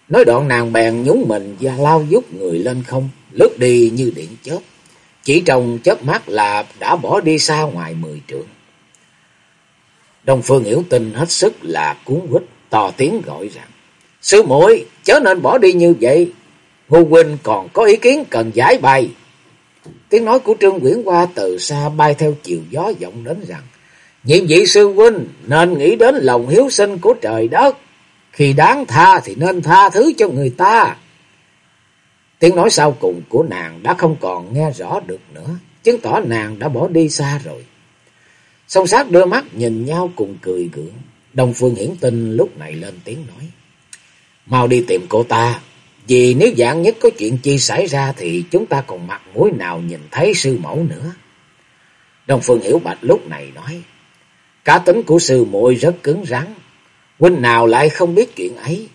Nói đoạn nàng bèn nhún mình và lao giúp người lên không, lướt đi như điện chớp. Chỉ trong chớp mắt là đã bỏ đi xa ngoài mười trượng. Đông Phương Hiểu tin hết sức là cuốn quýt, to tiếng gọi rằng. Sư muội chớ nên bỏ đi như vậy. Ngô Huynh còn có ý kiến cần giải bày. Tiếng nói của Trương Quyển qua từ xa bay theo chiều gió vọng đến rằng. Nhiệm vị sư huynh nên nghĩ đến lòng hiếu sinh của trời đất. Khi đáng tha thì nên tha thứ cho người ta. Tiếng nói sau cùng của nàng đã không còn nghe rõ được nữa. Chứng tỏ nàng đã bỏ đi xa rồi. Song sát đưa mắt nhìn nhau cùng cười gượng. Đồng Phương Hiển Tinh lúc này lên tiếng nói. Mau đi tìm cô ta. Vì nếu dạng nhất có chuyện chi xảy ra thì chúng ta còn mặt mũi nào nhìn thấy sư mẫu nữa. Đồng Phương Hiểu Bạch lúc này nói. Cá tính của sư muội rất cứng rắn. Huynh nào lại không biết chuyện ấy.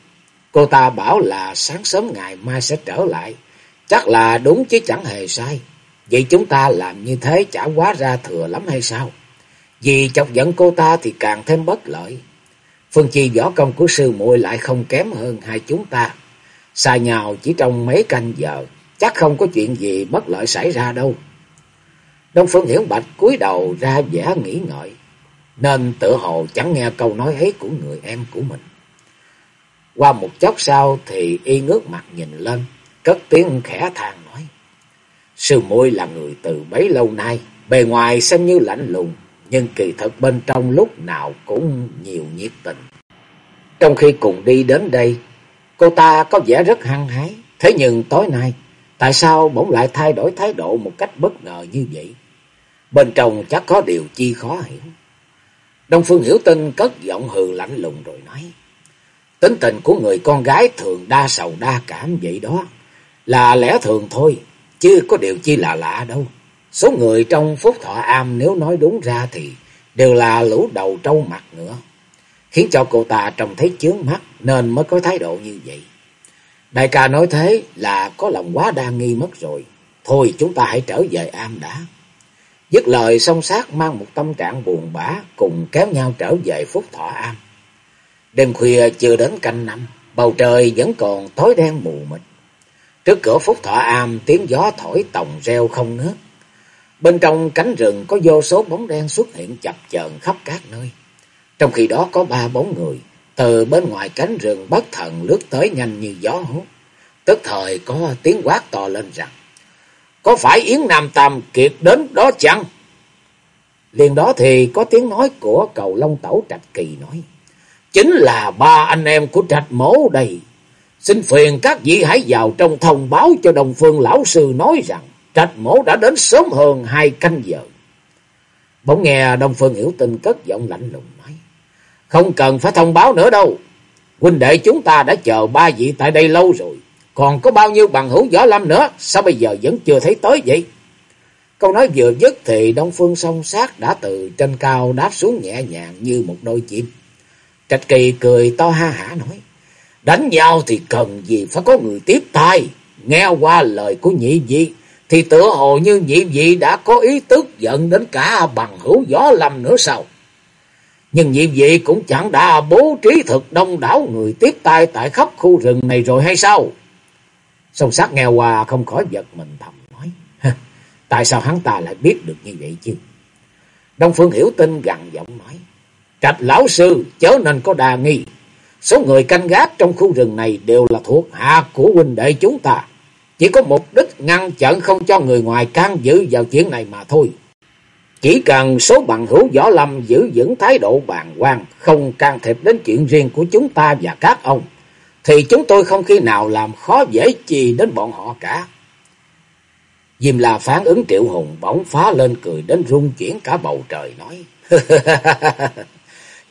Cô ta bảo là sáng sớm ngày mai sẽ trở lại. Chắc là đúng chứ chẳng hề sai. Vậy chúng ta làm như thế chả quá ra thừa lắm hay sao? Vì chọc giận cô ta thì càng thêm bất lợi. Phương chi võ công của sư muội lại không kém hơn hai chúng ta. Xa nhào chỉ trong mấy canh giờ, chắc không có chuyện gì bất lợi xảy ra đâu. Đông Phương Hiển Bạch cúi đầu ra vẻ nghĩ ngợi, nên tự hồ chẳng nghe câu nói ấy của người em của mình. Qua một chốc sau thì y ngước mặt nhìn lên, cất tiếng khẽ than nói. Sư muội là người từ bấy lâu nay, bề ngoài xem như lạnh lùng, nhưng kỳ thực bên trong lúc nào cũng nhiều nhiệt tình. Trong khi cùng đi đến đây, cô ta có vẻ rất hăng hái, thế nhưng tối nay, tại sao bỗng lại thay đổi thái độ một cách bất ngờ như vậy? Bên trong chắc có điều chi khó hiểu. Đông Phương Hiểu Tinh cất giọng hừ lạnh lùng rồi nói. Tính tình của người con gái thường đa sầu đa cảm vậy đó. Là lẽ thường thôi, chứ có điều chi là lạ đâu. Số người trong Phúc Thọ Am nếu nói đúng ra thì đều là lũ đầu trâu mặt nữa. Khiến cho cô ta trông thấy chướng mắt nên mới có thái độ như vậy. Đại ca nói thế là có lòng quá đa nghi mất rồi. Thôi chúng ta hãy trở về Am đã. Dứt lời song sát mang một tâm trạng buồn bã cùng kéo nhau trở về Phúc Thọ Am. Đêm khuya chưa đến canh năm, bầu trời vẫn còn tối đen mù mịt. Trước cửa Phúc Thọ Am tiếng gió thổi tòng reo không ngớt. Bên trong cánh rừng có vô số bóng đen xuất hiện chập chờn khắp các nơi. Trong khi đó có ba bóng người, từ bên ngoài cánh rừng bất thần lướt tới nhanh như gió hút. Tức thời có tiếng quát to lên rằng, có phải Yến Nam Tam Kiệt đến đó chăng? Liền đó thì có tiếng nói của cầu Long Tẩu Trạch Kỳ nói, chính là ba anh em của Trạch Mổ đây. Xin phiền các vị hãy vào trong thông báo cho Đồng Phương Lão Sư nói rằng, Trạch mổ đã đến sớm hơn hai canh giờ. Bỗng nghe Đông Phương Hiểu Tinh cất giọng lạnh lùng nói. Không cần phải thông báo nữa đâu. Huynh đệ chúng ta đã chờ ba vị tại đây lâu rồi. Còn có bao nhiêu bằng hữu võ lâm nữa. Sao bây giờ vẫn chưa thấy tới vậy? Câu nói vừa dứt thì Đông Phương song sát đã từ trên cao đáp xuống nhẹ nhàng như một đôi chim. Trạch kỳ cười to ha hả nói. Đánh nhau thì cần gì phải có người tiếp tay. Nghe qua lời của nhị vị thì tựa hồ như nhị vị đã có ý tức giận đến cả bằng hữu gió lâm nữa sao? Nhưng nhị vị cũng chẳng đã bố trí thực đông đảo người tiếp tay tại khắp khu rừng này rồi hay sao? Sông sát nghe qua không khỏi giật mình thầm nói. Tại sao hắn ta lại biết được như vậy chứ? Đông Phương Hiểu Tinh gằn giọng nói. Trạch lão sư chớ nên có đà nghi. Số người canh gác trong khu rừng này đều là thuộc hạ của huynh đệ chúng ta. Chỉ có mục đích ngăn chặn không cho người ngoài can dự vào chuyện này mà thôi. Chỉ cần số bằng hữu võ lâm giữ vững thái độ bàn quan, không can thiệp đến chuyện riêng của chúng ta và các ông, thì chúng tôi không khi nào làm khó dễ chi đến bọn họ cả. Diêm là phán ứng triệu hùng bỗng phá lên cười đến rung chuyển cả bầu trời nói.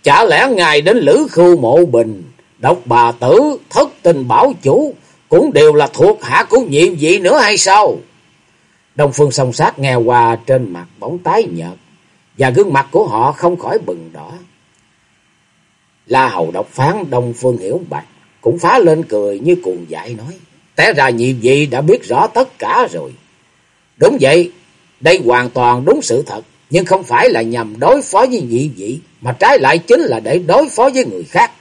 Chả lẽ ngài đến lữ khu mộ bình, độc bà tử, thất tình bảo chủ, cũng đều là thuộc hạ của nhiệm vị nữa hay sao? Đông Phương song sát nghe qua trên mặt bóng tái nhợt, và gương mặt của họ không khỏi bừng đỏ. La Hầu độc phán Đông Phương hiểu bạch, cũng phá lên cười như cuồng dại nói. Té ra nhiệm vị đã biết rõ tất cả rồi. Đúng vậy, đây hoàn toàn đúng sự thật, nhưng không phải là nhằm đối phó với nhị vị, mà trái lại chính là để đối phó với người khác.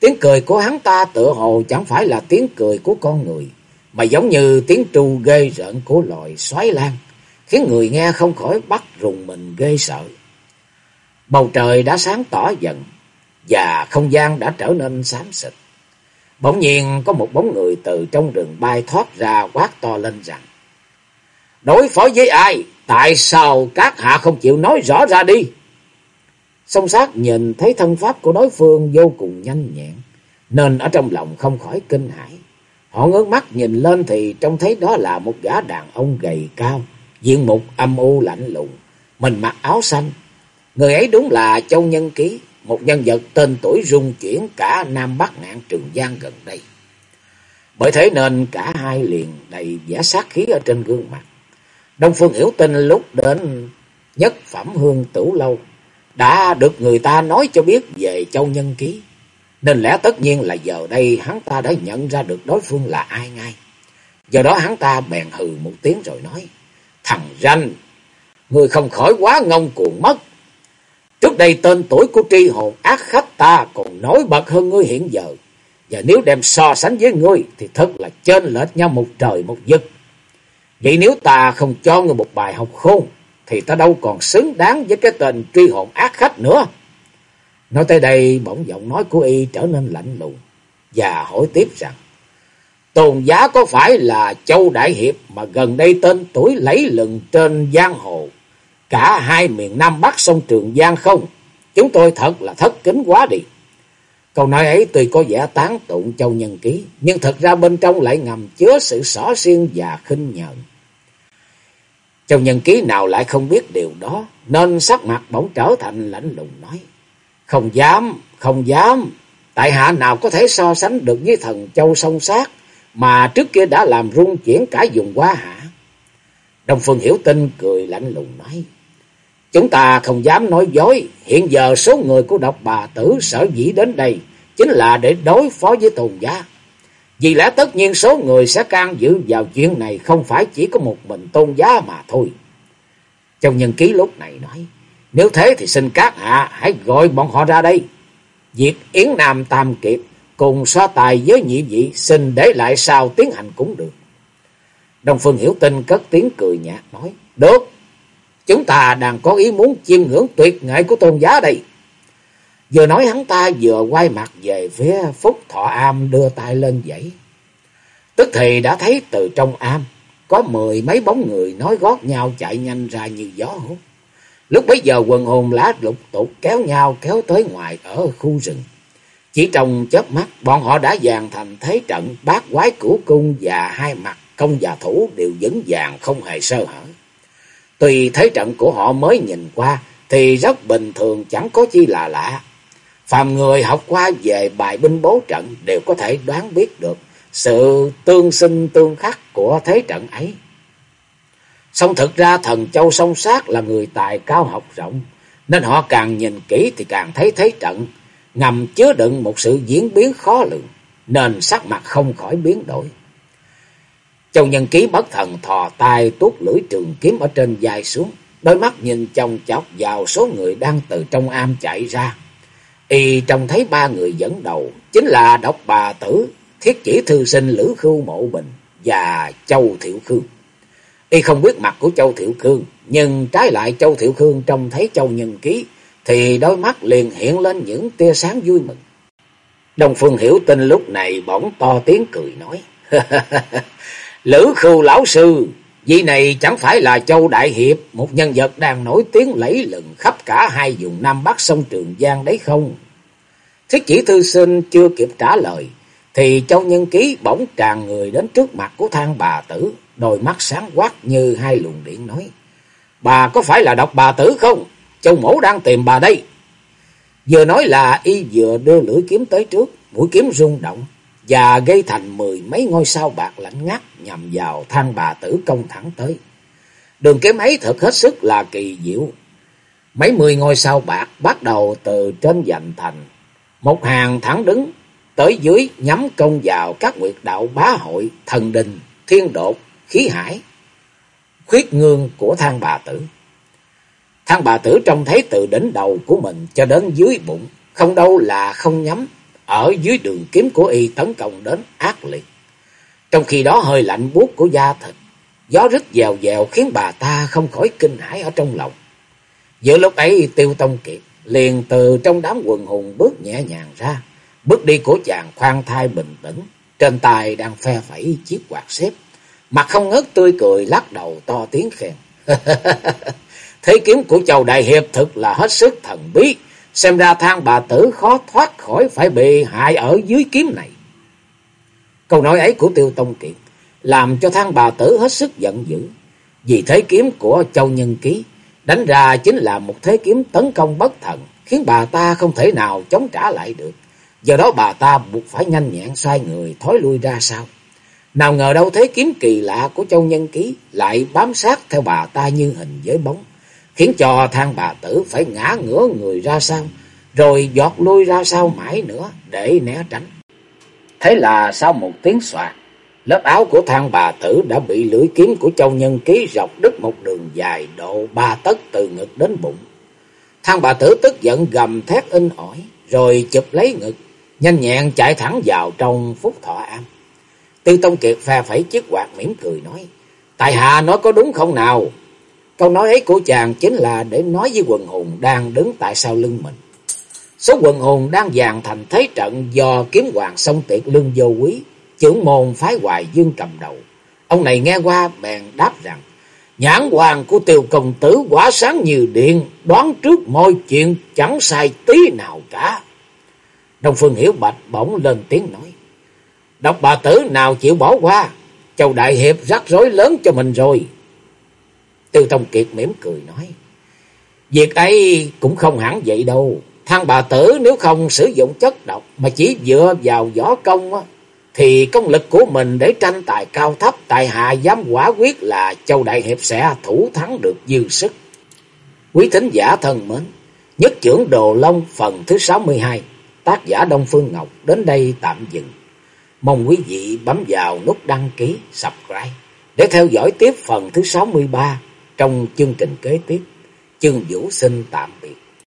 Tiếng cười của hắn ta tựa hồ chẳng phải là tiếng cười của con người, mà giống như tiếng tru ghê rợn của loài xoáy lan, khiến người nghe không khỏi bắt rùng mình ghê sợ. Bầu trời đã sáng tỏ dần, và không gian đã trở nên xám xịt. Bỗng nhiên có một bóng người từ trong rừng bay thoát ra quát to lên rằng Đối phó với ai? Tại sao các hạ không chịu nói rõ ra đi? Song sát nhìn thấy thân pháp của đối phương vô cùng nhanh nhẹn, nên ở trong lòng không khỏi kinh hãi. Họ ngước mắt nhìn lên thì trông thấy đó là một gã đàn ông gầy cao, diện mục âm u lạnh lùng, mình mặc áo xanh. Người ấy đúng là Châu Nhân Ký, một nhân vật tên tuổi rung chuyển cả Nam Bắc ngạn Trường Giang gần đây. Bởi thế nên cả hai liền đầy giả sát khí ở trên gương mặt. Đông Phương Hiểu Tinh lúc đến nhất phẩm hương tửu lâu đã được người ta nói cho biết về Châu Nhân Ký. Nên lẽ tất nhiên là giờ đây hắn ta đã nhận ra được đối phương là ai ngay. Do đó hắn ta bèn hừ một tiếng rồi nói. Thằng ranh, người không khỏi quá ngông cuồng mất. Trước đây tên tuổi của tri hồn ác khách ta còn nổi bật hơn ngươi hiện giờ. Và nếu đem so sánh với ngươi thì thật là trên lệch nhau một trời một vực. Vậy nếu ta không cho ngươi một bài học khôn, thì ta đâu còn xứng đáng với cái tên tri hồn ác khách nữa. Nói tới đây, bỗng giọng nói của y trở nên lạnh lùng và hỏi tiếp rằng, Tôn giá có phải là Châu Đại Hiệp mà gần đây tên tuổi lấy lừng trên giang hồ cả hai miền Nam Bắc sông Trường Giang không? Chúng tôi thật là thất kính quá đi. Câu nói ấy tuy có vẻ tán tụng Châu Nhân Ký, nhưng thật ra bên trong lại ngầm chứa sự xỏ xiên và khinh nhờn. Châu Nhân Ký nào lại không biết điều đó, nên sắc mặt bỗng trở thành lạnh lùng nói. Không dám, không dám, tại hạ nào có thể so sánh được với thần Châu sông sát, mà trước kia đã làm rung chuyển cả vùng quá hạ. Đông Phương Hiểu Tinh cười lạnh lùng nói. Chúng ta không dám nói dối, hiện giờ số người của độc bà tử sở dĩ đến đây chính là để đối phó với tôn giá. Vì lẽ tất nhiên số người sẽ can dự vào chuyện này không phải chỉ có một mình tôn giá mà thôi. Trong nhân ký lúc này nói, nếu thế thì xin các hạ hãy gọi bọn họ ra đây. Việc Yến Nam Tam Kiệt cùng so tài với nhị vị xin để lại sao tiến hành cũng được. Đông Phương Hiểu Tinh cất tiếng cười nhạt nói, được, chúng ta đang có ý muốn chiêm ngưỡng tuyệt nghệ của tôn giá đây. Vừa nói hắn ta vừa quay mặt về phía Phúc Thọ Am đưa tay lên dãy. Tức thì đã thấy từ trong am có mười mấy bóng người nói gót nhau chạy nhanh ra như gió hút. Lúc bấy giờ quần hồn lá lục tục kéo nhau kéo tới ngoài ở khu rừng. Chỉ trong chớp mắt, bọn họ đã dàn thành thế trận, bát quái cửu cung và hai mặt công và thủ đều vững vàng không hề sơ hở. Tùy thế trận của họ mới nhìn qua thì rất bình thường chẳng có chi là lạ. Phàm người học qua về bài binh bố trận đều có thể đoán biết được sự tương sinh tương khắc của thế trận ấy. Song thực ra thần châu song sát là người tài cao học rộng, nên họ càng nhìn kỹ thì càng thấy thế trận ngầm chứa đựng một sự diễn biến khó lường, nên sắc mặt không khỏi biến đổi. Châu Nhân Ký bất thần thò tay tuốt lưỡi trường kiếm ở trên dài xuống, đôi mắt nhìn chồng chọc vào số người đang từ trong am chạy ra. Y trông thấy ba người dẫn đầu, chính là độc bà tử, thiết chỉ thư sinh Lữ Khưu Mộ Bình và Châu Thiệu Khương. Y không biết mặt của Châu Thiệu Khương, nhưng trái lại Châu Thiệu Khương trông thấy Châu Nhân Ký, thì đôi mắt liền hiện lên những tia sáng vui mừng. Đồng Phương Hiểu tin lúc này bỗng to tiếng cười nói. Lữ Khưu Lão Sư, vị này chẳng phải là Châu Đại Hiệp, một nhân vật đang nổi tiếng lẫy lừng khắp cả hai vùng Nam Bắc sông Trường Giang đấy không? Thiết chỉ thư sinh chưa kịp trả lời, thì Châu Nhân Ký bỗng tràn người đến trước mặt của thang bà tử, đôi mắt sáng quát như hai luồng điện nói. Bà có phải là độc bà tử không? Châu mổ đang tìm bà đây. Vừa nói là y vừa đưa lưỡi kiếm tới trước, mũi kiếm rung động và gây thành mười mấy ngôi sao bạc lạnh ngắt nhằm vào thang bà tử công thẳng tới. Đường kiếm ấy thật hết sức là kỳ diệu. Mấy mươi ngôi sao bạc bắt đầu từ trên dành thành, một hàng thẳng đứng, tới dưới nhắm công vào các nguyệt đạo bá hội, thần đình, thiên đột, khí hải, khuyết ngương của thang bà tử. Thang bà tử trông thấy từ đỉnh đầu của mình cho đến dưới bụng, không đâu là không nhắm, ở dưới đường kiếm của y tấn công đến ác liệt. Trong khi đó hơi lạnh buốt của da thịt, gió rít dèo dèo khiến bà ta không khỏi kinh hãi ở trong lòng. Giữa lúc ấy Tiêu Tông Kiệt liền từ trong đám quần hùng bước nhẹ nhàng ra, bước đi của chàng khoan thai bình tĩnh, trên tay đang phe phẩy chiếc quạt xếp, mặt không ngớt tươi cười lắc đầu to tiếng khen. Thế kiếm của Châu Đại Hiệp thực là hết sức thần bí, xem ra thang bà tử khó thoát khỏi phải bị hại ở dưới kiếm này. Câu nói ấy của Tiêu Tông Kiệt làm cho thang bà tử hết sức giận dữ, vì thế kiếm của Châu Nhân Ký đánh ra chính là một thế kiếm tấn công bất thần, khiến bà ta không thể nào chống trả lại được. Do đó bà ta buộc phải nhanh nhẹn xoay người thối lui ra sau. Nào ngờ đâu thế kiếm kỳ lạ của Châu Nhân Ký lại bám sát theo bà ta như hình với bóng, khiến cho thang bà tử phải ngã ngửa người ra sau, rồi giọt lui ra sau mãi nữa để né tránh. Thế là sau một tiếng soạt, lớp áo của thang bà tử đã bị lưỡi kiếm của Châu Nhân Ký dọc đứt một đường dài độ ba tấc từ ngực đến bụng. Thang bà tử tức giận gầm thét in ỏi, rồi chụp lấy ngực, nhanh nhẹn chạy thẳng vào trong phúc thọ am. Tư Tông Kiệt pha phẩy chiếc quạt mỉm cười nói, Tài hạ nói có đúng không nào? Câu nói ấy của chàng chính là để nói với quần hùng đang đứng tại sau lưng mình. Số quần hùng đang dàn thành thế trận do kiếm hoàng sông tiệt lương vô quý, trưởng môn phái hoài dương cầm đầu. Ông này nghe qua bèn đáp rằng, nhãn hoàng của tiêu công tử quả sáng như điện, đoán trước mọi chuyện chẳng sai tí nào cả. Đông Phương Hiểu Bạch bỗng lên tiếng nói, độc bà tử nào chịu bỏ qua, Châu Đại Hiệp rắc rối lớn cho mình rồi. Tư Thông Kiệt mỉm cười nói. Việc ấy cũng không hẳn vậy đâu. Thang bà tử nếu không sử dụng chất độc mà chỉ dựa vào võ công á, thì công lực của mình để tranh tài cao thấp tại hạ dám quả quyết là Châu Đại Hiệp sẽ thủ thắng được dư sức. Quý thính giả thân mến, nhất trưởng Đồ Long phần thứ 62, tác giả Đông Phương Ngọc đến đây tạm dừng. Mong quý vị bấm vào nút đăng ký, subscribe để theo dõi tiếp phần thứ 63 trong chương trình kế tiếp. Chương Vũ xin tạm biệt.